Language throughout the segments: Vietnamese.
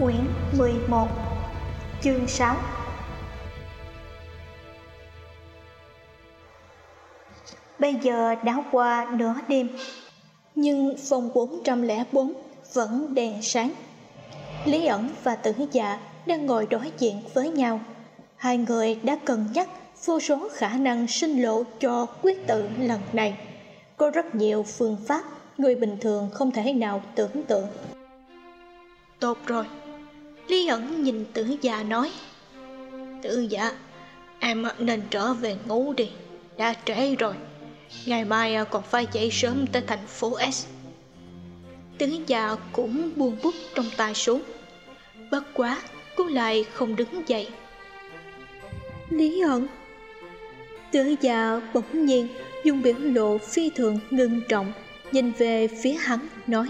Quyển 11 Chương 6 Bây giờ đã qua nửa đêm, Nhưng phòng 404 vẫn đèn sáng. Lý ẩn và tử dạ đang ngồi đối diện với nhau. Hai người đã cân nhắc vô số khả năng sinh lộ cho quyết tự lần này. Có rất nhiều phương pháp người bình thường không thể nào tưởng tượng. Tốt rồi. Lý ẩn nhìn tử già nói, Tử dạ Em nên trở về ngủ đi, Đã trễ rồi. Ngày mai à, còn phải dậy sớm tới thành phố S. Tử già cũng buông bút trong tay xuống. Bất quá, cô lại không đứng dậy. Lý ẩn, Tử già bỗng nhiên dùng biểu lộ phi thường ngưng trọng, Nhìn về phía hắn, nói,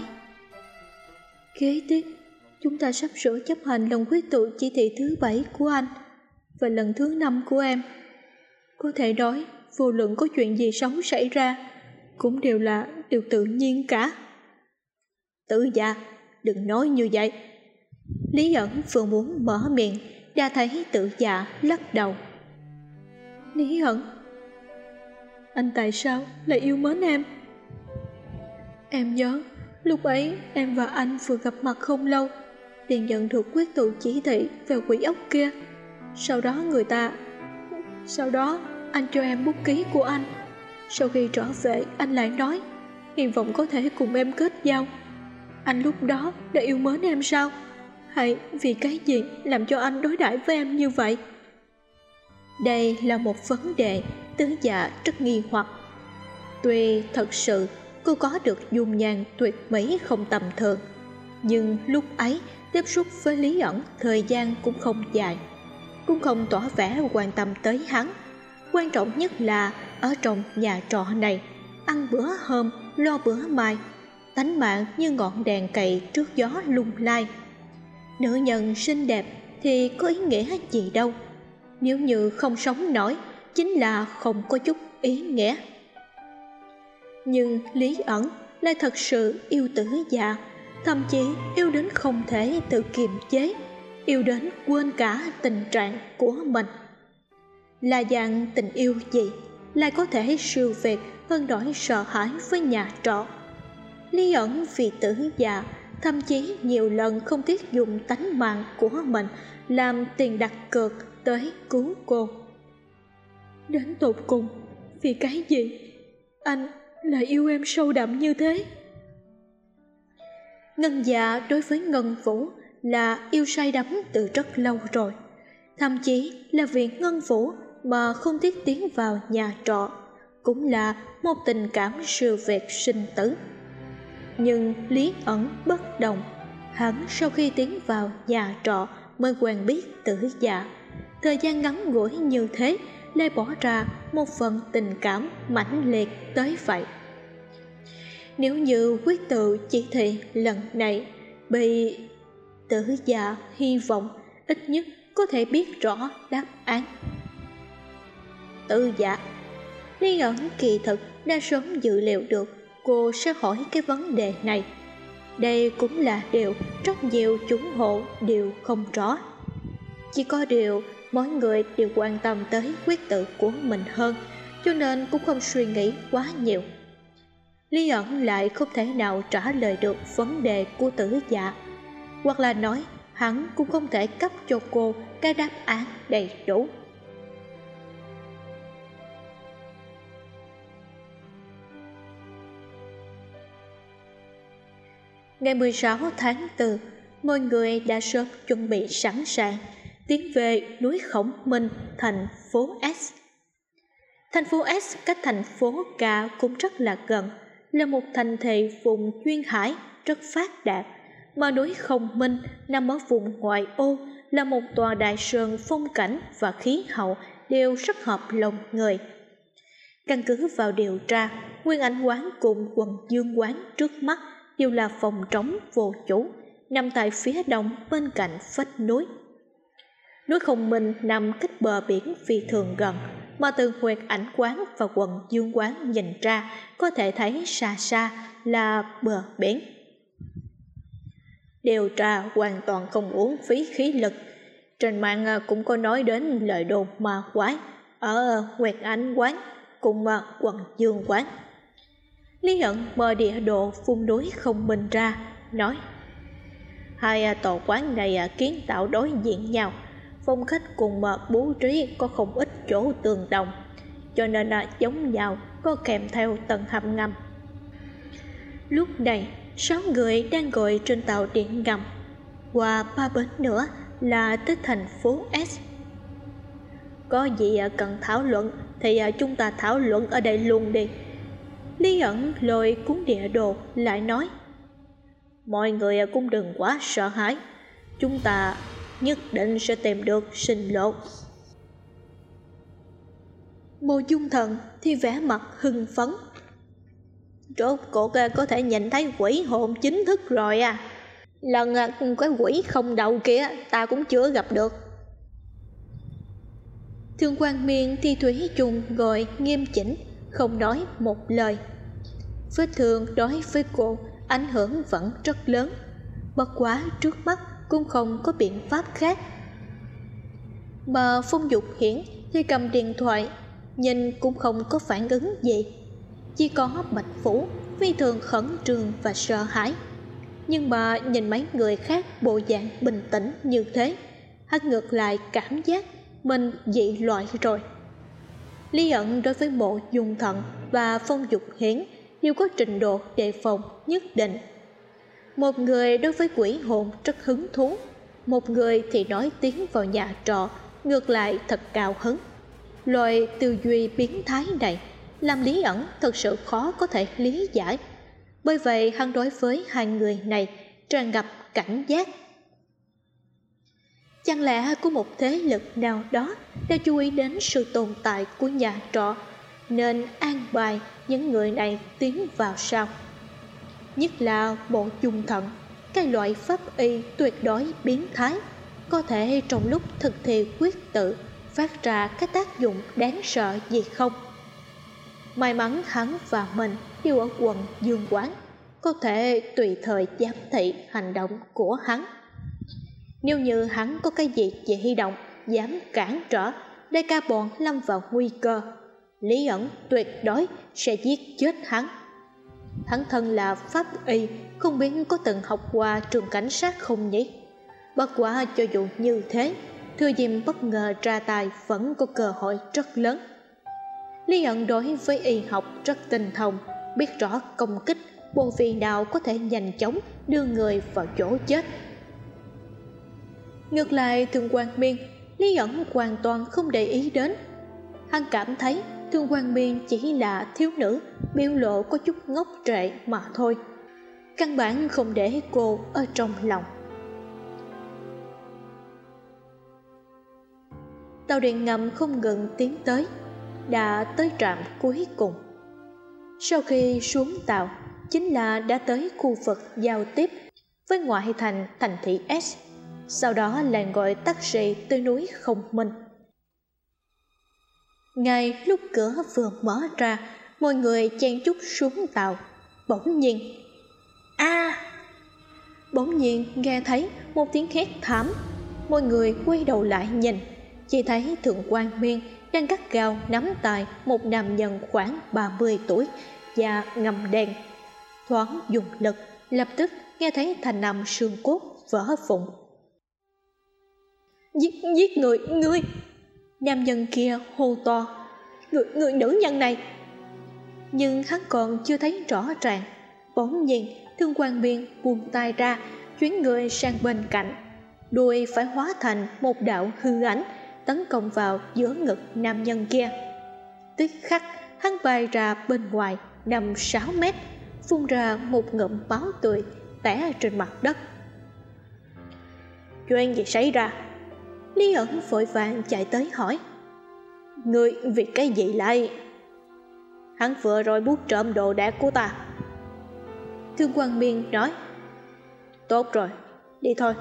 Kế tiếp chúng ta sắp sửa chấp hành lần quyết tụ chỉ thị thứ bảy của anh và lần thứ năm của em. Có thể nói, vô luận có chuyện gì xấu xảy ra, cũng đều là điều tự nhiên cả. Tử gia, đừng nói như vậy. Lý ẩn vừa muốn mở miệng, đã thấy tự dạ lắc đầu. Lý ẩn, anh tại sao lại yêu mến em? Em nhớ, lúc ấy em và anh vừa gặp mặt không lâu, liền nhận được quyết tụ chỉ thị về quỷ ốc kia. Sau đó người ta, sau đó anh cho em bút ký của anh. Sau khi trở về, anh lại nói, hy vọng có thể cùng em kết giao. Anh lúc đó đã yêu mến em sao? Hay vì cái gì làm cho anh đối đãi với em như vậy? Đây là một vấn đề tứ dạ rất nghi hoặc. Tuy thật sự cô có được dung nhan tuyệt mỹ không tầm thường nhưng lúc ấy, tiếp xúc với lý ẩn, thời gian cũng không dài. Cũng không tỏ vẻ quan tâm tới hắn. Quan trọng nhất là ở trong nhà trọ này, ăn bữa hôm, lo bữa mai, tánh mạng như ngọn đèn cậy trước gió lung lai. Nữ nhân xinh đẹp thì có ý nghĩa gì đâu. Nếu như không sống nổi, chính là không có chút ý nghĩa. Nhưng lý ẩn lại thật sự yêu tử già thậm chí yêu đến không thể tự kiềm chế, yêu đến quên cả tình trạng của mình. Là dạng tình yêu gì? Lại có thể siêu việt, hơn nỗi sợ hãi với nhà trọ. Lý ẩn vì tử già, thậm chí nhiều lần không tiếc dùng tánh mạng của mình làm tiền đặt cược tới cứu cô. Đến tột cùng, vì cái gì? Anh lại yêu em sâu đậm như thế? Ngân dạ đối với Ngân Vũ là yêu say đắm từ rất lâu rồi. Thậm chí là vì Ngân Vũ mà không tiếc tiến vào nhà trọ, cũng là một tình cảm sự việc sinh tử. Nhưng Lý ẩn bất đồng, hắn sau khi tiến vào nhà trọ mới quen biết tử dạ. Thời gian ngắn ngủi như thế lại bỏ ra một phần tình cảm mãnh liệt tới vậy nếu như quyết tự chỉ thị lần này, bị tử dạ hy vọng, ít nhất có thể biết rõ đáp án. Tử dạ lý ẩn kỳ thực đã sớm dự liệu được cô sẽ hỏi cái vấn đề này. Đây cũng là điều rất nhiều chúng hộ đều không rõ. Chỉ có điều mỗi người đều quan tâm tới quyết tự của mình hơn, cho nên cũng không suy nghĩ quá nhiều. Lý ẩn lại không thể nào trả lời được vấn đề của tử dạ Hoặc là nói hắn cũng không thể cấp cho cô cái đáp án đầy đủ. Ngày 16 tháng 4, mọi người đã sớm chuẩn bị sẵn sàng tiến về núi Khổng Minh, thành phố S. Thành phố S cách thành phố K cũng rất là gần, là một thành thị vùng duyên hải rất phát đạt mà núi Không Minh nằm ở vùng ngoại ô là một tòa đại sơn phong cảnh và khí hậu đều rất hợp lòng người. Căn cứ vào điều tra, Nguyên Ảnh Quán cùng quần Dương Quán trước mắt đều là phòng trống vô chủ, nằm tại phía đông bên cạnh vách núi. Núi Không Minh nằm cách bờ biển phi thường gần, mà từ huyệt ảnh quán và quần dương quán nhìn ra có thể thấy xa xa là bờ biển. Điều tra hoàn toàn không uống phí khí lực. Trên mạng à, cũng có nói đến lời đồn ma quái ở huyệt ảnh quán cùng à, quận quần dương quán. Lý Hận mở địa đồ phun núi không minh ra, nói Hai à, tổ quán này kiến tạo đối diện nhau phong khách cùng mà bố trí có không ít chỗ tương đồng, cho nên là giống nhau, có kèm theo tầng hầm ngầm. Lúc này, sáu người đang ngồi trên tàu điện ngầm, qua ba bến nữa là tới thành phố s. Có gì à, cần thảo luận thì à, chúng ta thảo luận ở đây luôn đi. Lý ẩn lôi cuốn địa đồ lại nói, mọi người à, cũng đừng quá sợ hãi. Chúng ta nhất định sẽ tìm được sinh lộ Mộ dung thần thì vẻ mặt hưng phấn. Rốt cuộc à, có thể nhìn thấy quỷ hồn chính thức rồi à. Lần à, cái quỷ không đầu kia ta cũng chưa gặp được. Thương quan miên thi thủy trùng ngồi nghiêm chỉnh không nói một lời. Vết thương đối với cô ảnh hưởng vẫn rất lớn. Bất quá trước mắt cũng không có biện pháp khác. Mà phong dục hiển thì cầm điện thoại, nhìn cũng không có phản ứng gì. Chỉ có bạch phủ phi thường khẩn trương và sợ hãi. Nhưng mà nhìn mấy người khác bộ dạng bình tĩnh như thế hắn ngược lại cảm giác mình dị loại rồi. Lý ẩn đối với bộ dung thận và phong dục hiển đều có trình độ đề phòng nhất định một người đối với quỷ hồn rất hứng thú. Một người thì nói tiếng vào nhà trọ, ngược lại thật cao hứng. Loại tư duy biến thái này làm lý ẩn thật sự khó có thể lý giải. Bởi vậy hắn đối với hai người này tràn ngập cảnh giác. Chẳng lẽ có một thế lực nào đó đã chú ý đến sự tồn tại của nhà trọ, nên an bài những người này tiến vào sau nhất là bộ dung thận. Cái loại pháp y tuyệt đối biến thái, có thể trong lúc thực thi quyết tự phát ra cái tác dụng đáng sợ gì không? May mắn hắn và mình đều ở quần dương quán, có thể tùy thời giám thị hành động của hắn. Nếu như hắn có cái gì về hy động, dám cản trở để ca bọn lâm vào nguy cơ, lý ẩn tuyệt đối sẽ giết chết hắn hắn thân là pháp y, không biết có từng học qua trường cảnh sát không nhỉ? Bất quả cho dù như thế, thưa diêm bất ngờ ra tài vẫn có cơ hội rất lớn. Lý ẩn đối với y học rất tinh thông, biết rõ công kích, bộ vị nào có thể nhanh chóng đưa người vào chỗ chết. Ngược lại thường quan miên, lý ẩn hoàn toàn không để ý đến. Hắn cảm thấy thương quan miên chỉ là thiếu nữ biểu lộ có chút ngốc trệ mà thôi. Căn bản không để cô ở trong lòng. Tàu điện ngầm không ngừng tiến tới, đã tới trạm cuối cùng. Sau khi xuống tàu, chính là đã tới khu vực giao tiếp với ngoại thành thành thị s, sau đó là gọi taxi tới núi không minh. Ngay lúc cửa vừa mở ra mọi người chen chúc xuống tàu. Bỗng nhiên, a! Bỗng nhiên nghe thấy một tiếng hét thảm. Mọi người quay đầu lại nhìn, chỉ thấy thượng quan miên đang gắt gao nắm tay một nam nhân khoảng ba mươi tuổi và ngầm đèn. Thoáng dùng lực, lập tức nghe thấy thành nằm xương cốt vỡ phụng giết giết người ngươi nam nhân kia hô to. Người người nữ nhân này! Nhưng hắn còn chưa thấy rõ ràng. Bỗng nhiên, thương quan biên buông tay ra chuyến người sang bên cạnh. Đuôi phải hóa thành một đạo hư ảnh, tấn công vào giữa ngực nam nhân kia. Tức khắc, hắn bay ra bên ngoài nằm sáu mét, phun ra một ngụm máu tươi té trên mặt đất. Chuyện gì xảy ra? Lý ẩn vội vàng chạy tới hỏi. Người vì cái gì lại? Hắn vừa rồi bút trộm đồ đạc của ta. Thương quan miên nói, tốt rồi, đi thôi.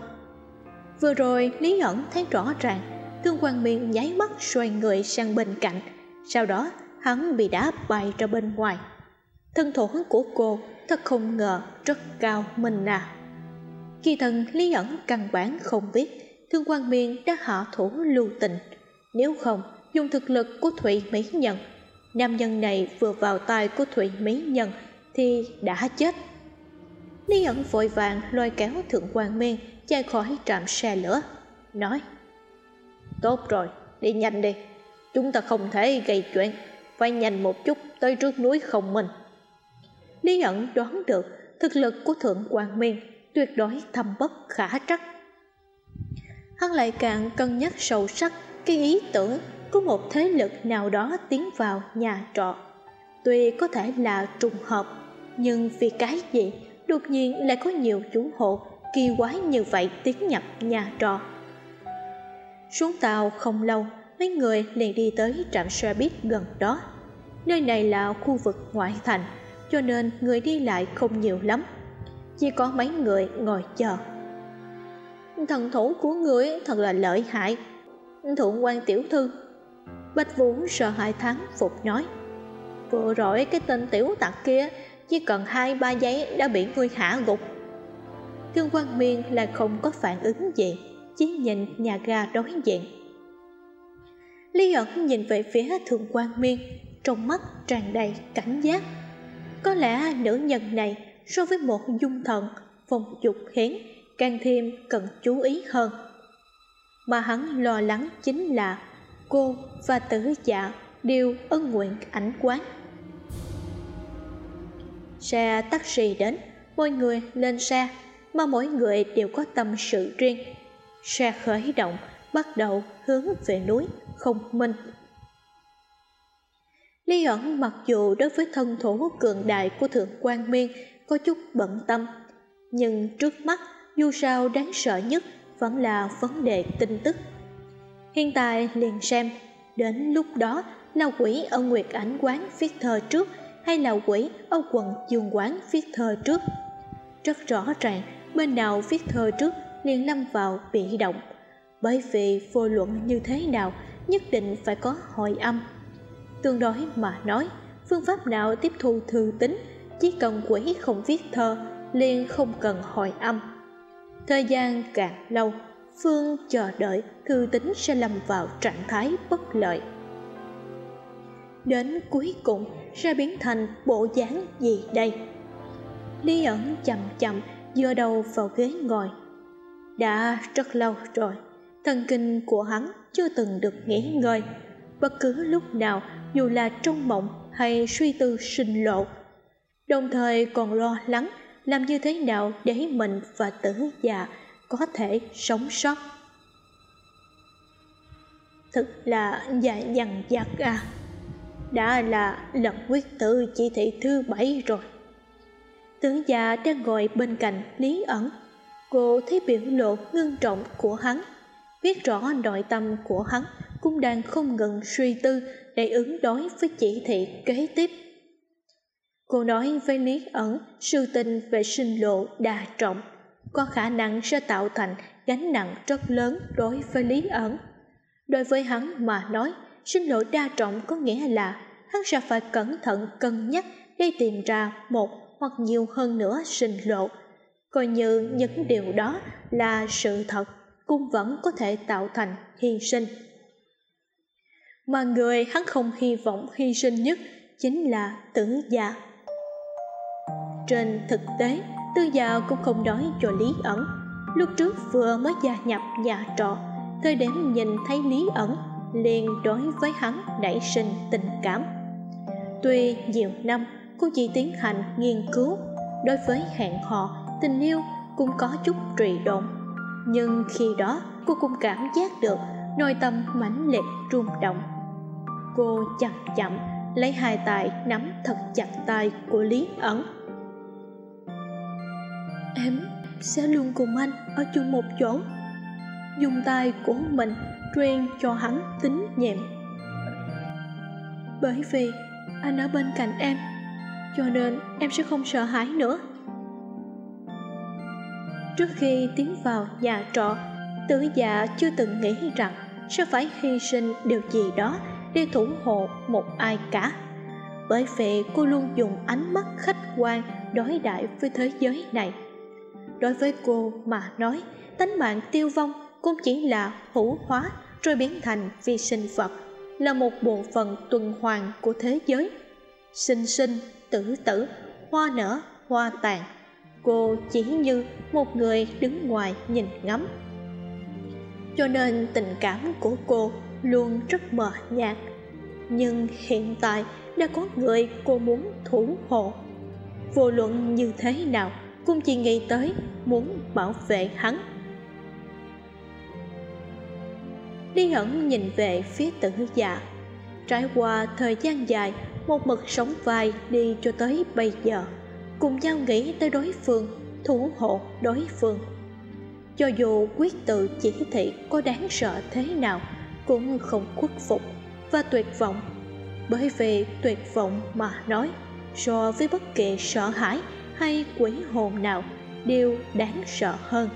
Vừa rồi lý ẩn thấy rõ ràng, thương quan miên nháy mắt xoay người sang bên cạnh. Sau đó, hắn bị đá bay ra bên ngoài. Thân thủ của cô thật không ngờ rất cao minh à. Kỳ thần lý ẩn căn bản không biết thương quan miên đã hạ thủ lưu tình. Nếu không, dùng thực lực của thụy mỹ nhân nam nhân này vừa vào tay của thụy mỹ nhân thì đã chết. Lý ẩn vội vàng lôi kéo thượng quan miên chạy khỏi trạm xe lửa, nói, tốt rồi, đi nhanh đi. Chúng ta không thể gây chuyện, phải nhanh một chút tới trước núi không minh lý ẩn đoán được thực lực của thượng quan miên tuyệt đối thâm bất khả trắc. Hắn lại càng cân nhắc sâu sắc cái ý tưởng có một thế lực nào đó tiến vào nhà trọ. Tuy có thể là trùng hợp, nhưng vì cái gì đột nhiên lại có nhiều chủ hộ kỳ quái như vậy tiến nhập nhà trọ? Xuống tàu không lâu, mấy người liền đi tới trạm xe buýt gần đó. Nơi này là khu vực ngoại thành, cho nên người đi lại không nhiều lắm. Chỉ có mấy người ngồi chờ. Thần thủ của người thật là lợi hại thượng quan tiểu thư. Bách vũ sợ hãi thắng phục nói, vừa rồi cái tên tiểu tặc kia chỉ cần hai ba giấy đã bị ngươi hạ gục. Trương quan miên là không có phản ứng gì, chỉ nhìn nhà ga đối diện. Lý ẩn nhìn về phía thượng quan miên, trong mắt tràn đầy cảnh giác. Có lẽ nữ nhân này so với một dung thần, phong dục hiến, càng thêm cần chú ý hơn mà hắn lo lắng chính là cô và tử dạ đều ân nguyện ảnh quán. Xe taxi đến mọi người lên xe mà mỗi người đều có tâm sự riêng. Xe khởi động bắt đầu hướng về núi không minh. Lý ẩn mặc dù đối với thân thủ cường đại của Thượng quan Miên có chút bận tâm, nhưng trước mắt dù sao đáng sợ nhất vẫn là vấn đề tin tức. Hiện tại liền xem, đến lúc đó là quỷ ở Nguyệt Ảnh quán viết thơ trước hay là quỷ ở quần dương quán viết thơ trước. Rất rõ ràng, bên nào viết thơ trước liền lâm vào bị động, bởi vì vô luận như thế nào nhất định phải có hội âm tương đối mà nói phương pháp nào tiếp thu thư tính chỉ cần quỷ không viết thơ liền không cần hồi âm thời gian càng lâu, phương chờ đợi thư tính sẽ lâm vào trạng thái bất lợi. Đến cuối cùng, sẽ biến thành bộ dáng gì đây? Lý ẩn chậm chậm dựa đầu vào ghế ngồi. Đã rất lâu rồi, thần kinh của hắn chưa từng được nghỉ ngơi. Bất cứ lúc nào, dù là trong mộng hay suy tư sinh lộ, đồng thời còn lo lắng làm như thế nào để mình và tử già có thể sống sót? Thật là dài dằn dặt à. Đã là lần quyết tử chỉ thị thứ bảy rồi. Tử già đang ngồi bên cạnh lý ẩn. Cô thấy biểu lộ ngưng trọng của hắn, biết rõ nội tâm của hắn cũng đang không ngừng suy tư để ứng đối với chỉ thị kế tiếp cô nói với lý ẩn sư tinh về sinh lộ đa trọng. Có khả năng sẽ tạo thành gánh nặng rất lớn đối với lý ẩn. Đối với hắn mà nói, sinh lộ đa trọng có nghĩa là hắn sẽ phải cẩn thận cân nhắc để tìm ra một hoặc nhiều hơn nữa sinh lộ. Coi như những điều đó là sự thật, cũng vẫn có thể tạo thành hy sinh. Mà người hắn không hy vọng hy sinh nhất chính là tử gia trên thực tế, tư gia cũng không nói cho lý ẩn. Lúc trước vừa mới gia nhập nhà trọ, thời điểm nhìn thấy lý ẩn, liền đối với hắn nảy sinh tình cảm. Tuy nhiều năm, cô chỉ tiến hành nghiên cứu. Đối với hẹn hò, tình yêu cũng có chút trì độn. Nhưng khi đó, cô cũng cảm giác được nội tâm mãnh liệt rung động. Cô chậm chậm lấy hai tay nắm thật chặt tay của lý ẩn em sẽ luôn cùng anh ở chung một chỗ. Dùng tay của mình truyền cho hắn tính nhẹm bởi vì anh ở bên cạnh em, cho nên em sẽ không sợ hãi nữa. Trước khi tiến vào nhà trọ, tử dạ chưa từng nghĩ rằng sẽ phải hy sinh điều gì đó để thủ hộ một ai cả. Bởi vì cô luôn dùng ánh mắt khách quan đối đãi với thế giới này đối với cô mà nói, tánh mạng tiêu vong cũng chỉ là hữu hóa rồi biến thành vi sinh vật, là một bộ phận tuần hoàn của thế giới. Sinh sinh, tử tử, hoa nở, hoa tàn, cô chỉ như một người đứng ngoài nhìn ngắm. Cho nên tình cảm của cô luôn rất mờ nhạt, nhưng hiện tại đã có người cô muốn thủ hộ. Vô luận như thế nào cũng chỉ nghĩ tới, muốn bảo vệ hắn. Lý Hẩn nhìn về phía tử dạ Trải qua thời gian dài, Một mực sống vai đi cho tới bây giờ, Cùng nhau nghĩ tới đối phương Thủ hộ đối phương. Cho dù quyết tự chỉ thị có đáng sợ thế nào, Cũng không khuất phục Và tuyệt vọng. Bởi vì tuyệt vọng mà nói, So với bất kỳ sợ hãi hay quỷ hồn nào Đều đáng sợ hơn.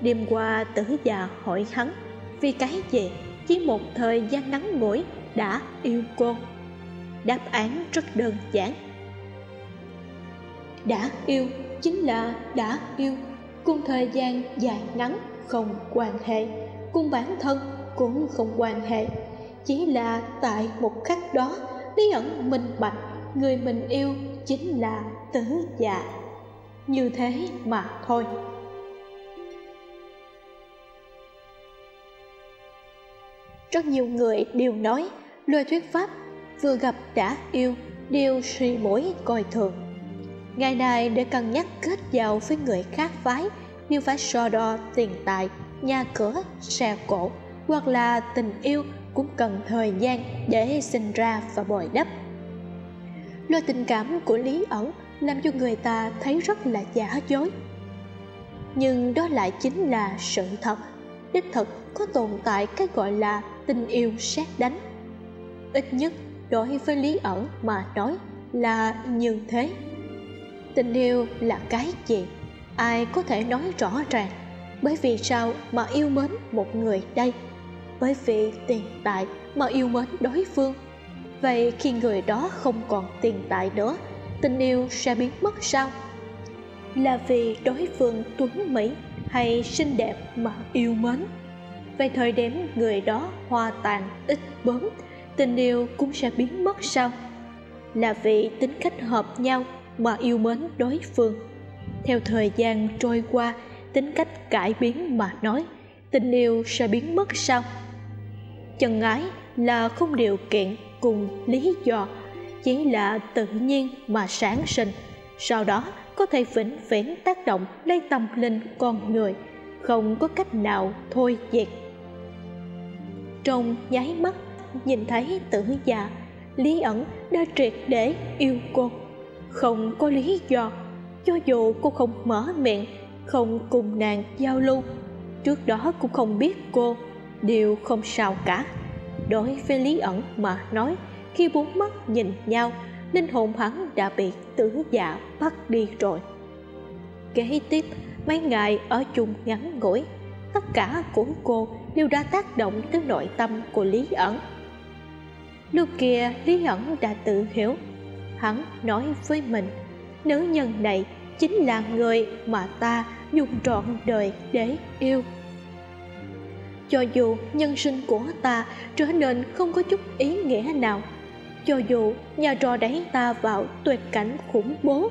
Đêm qua, tử già hỏi hắn vì cái gì? Chỉ một thời gian ngắn ngủi đã yêu cô. Đáp án rất đơn giản. Đã yêu chính là đã yêu. Cùng thời gian dài ngắn không quan hệ, cùng bản thân cũng không quan hệ. Chỉ là tại một khắc đó lý ẩn minh bạch người mình yêu chính là tới già. Như thế mà thôi. Rất nhiều người đều nói lời thuyết pháp vừa gặp đã yêu, đều suy mũi coi thường. Ngày nay để cân nhắc kết giao với người khác phái, đều phải so đo tiền tài, nhà cửa, xe cổ hoặc là tình yêu cũng cần thời gian để sinh ra và bồi đắp. Loại tình cảm của lý ẩn làm cho người ta thấy rất là giả dối. Nhưng đó lại chính là sự thật. Đích thực có tồn tại cái gọi là tình yêu sát đánh. Ít nhất đối với lý ẩn mà nói là như thế. Tình yêu là cái gì? Ai có thể nói rõ ràng? Bởi vì sao mà yêu mến một người đây? Bởi vì tiền tài mà yêu mến đối phương. Vậy khi người đó không còn tiền tài nữa tình yêu sẽ biến mất sao? Là vì đối phương tuấn mỹ hay xinh đẹp mà yêu mến? Về thời điểm người đó hoa tàn ít bớm tình yêu cũng sẽ biến mất sao? Là vì tính cách hợp nhau mà yêu mến đối phương. Theo thời gian trôi qua, tính cách cải biến mà nói, tình yêu sẽ biến mất sao? Chân ái là không điều kiện cùng lý do chỉ là tự nhiên mà sáng sinh. Sau đó, có thể vĩnh viễn tác động lên tâm linh con người, không có cách nào thôi diệt trong nháy mắt, nhìn thấy tử già, lý ẩn đã triệt để yêu cô. Không có lý do, cho dù cô không mở miệng, không cùng nàng giao lưu, trước đó cũng không biết cô, đều không sao cả. Đối với lý ẩn mà nói khi bốn mắt nhìn nhau linh hồn hắn đã bị tử giả bắt đi rồi. Kế tiếp, mấy ngày ở chung ngắn ngủi, tất cả của cô đều đã tác động tới nội tâm của lý ẩn. Lúc kia, lý ẩn đã tự hiểu, hắn nói với mình, nữ nhân này chính là người mà ta dùng trọn đời để yêu. Cho dù nhân sinh của ta trở nên không có chút ý nghĩa nào cho dù nhà trò đẩy ta vào tuyệt cảnh khủng bố,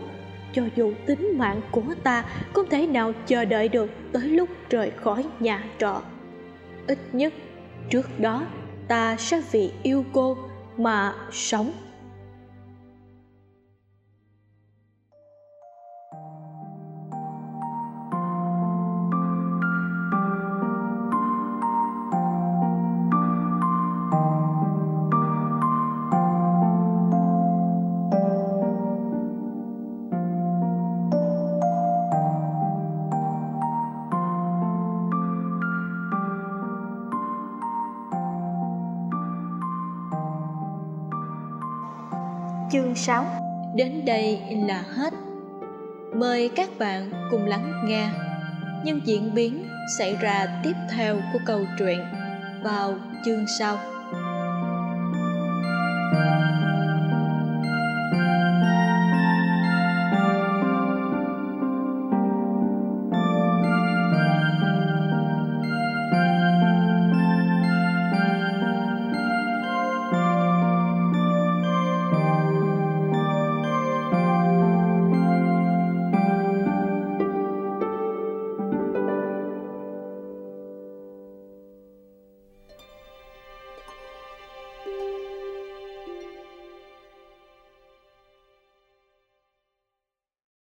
cho dù tính mạng của ta không thể nào chờ đợi được tới lúc rời khỏi nhà trọ. Ít nhất trước đó, ta sẽ vì yêu cô mà sống. 6 Đến đây là hết. Mời các bạn cùng lắng nghe những diễn biến xảy ra tiếp theo của câu chuyện vào chương sau.